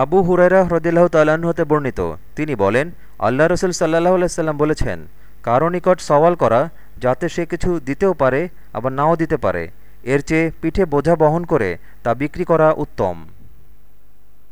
আবু হুরাইরা হ্রদিল্লাহ তাল্লাহ্ন হতে বর্ণিত। তিনি বলেন, আল্লাহ রসুল সাল্লাহ আলাইসাল্লাম বলেছেন, কারও নিকট সওয়াল করা যাতে সে কিছু দিতেও পারে, আবার নাও দিতে পারে। এর চেয়ে পিঠে বোঝা বহন করে তা বিক্রি করা উত্তম।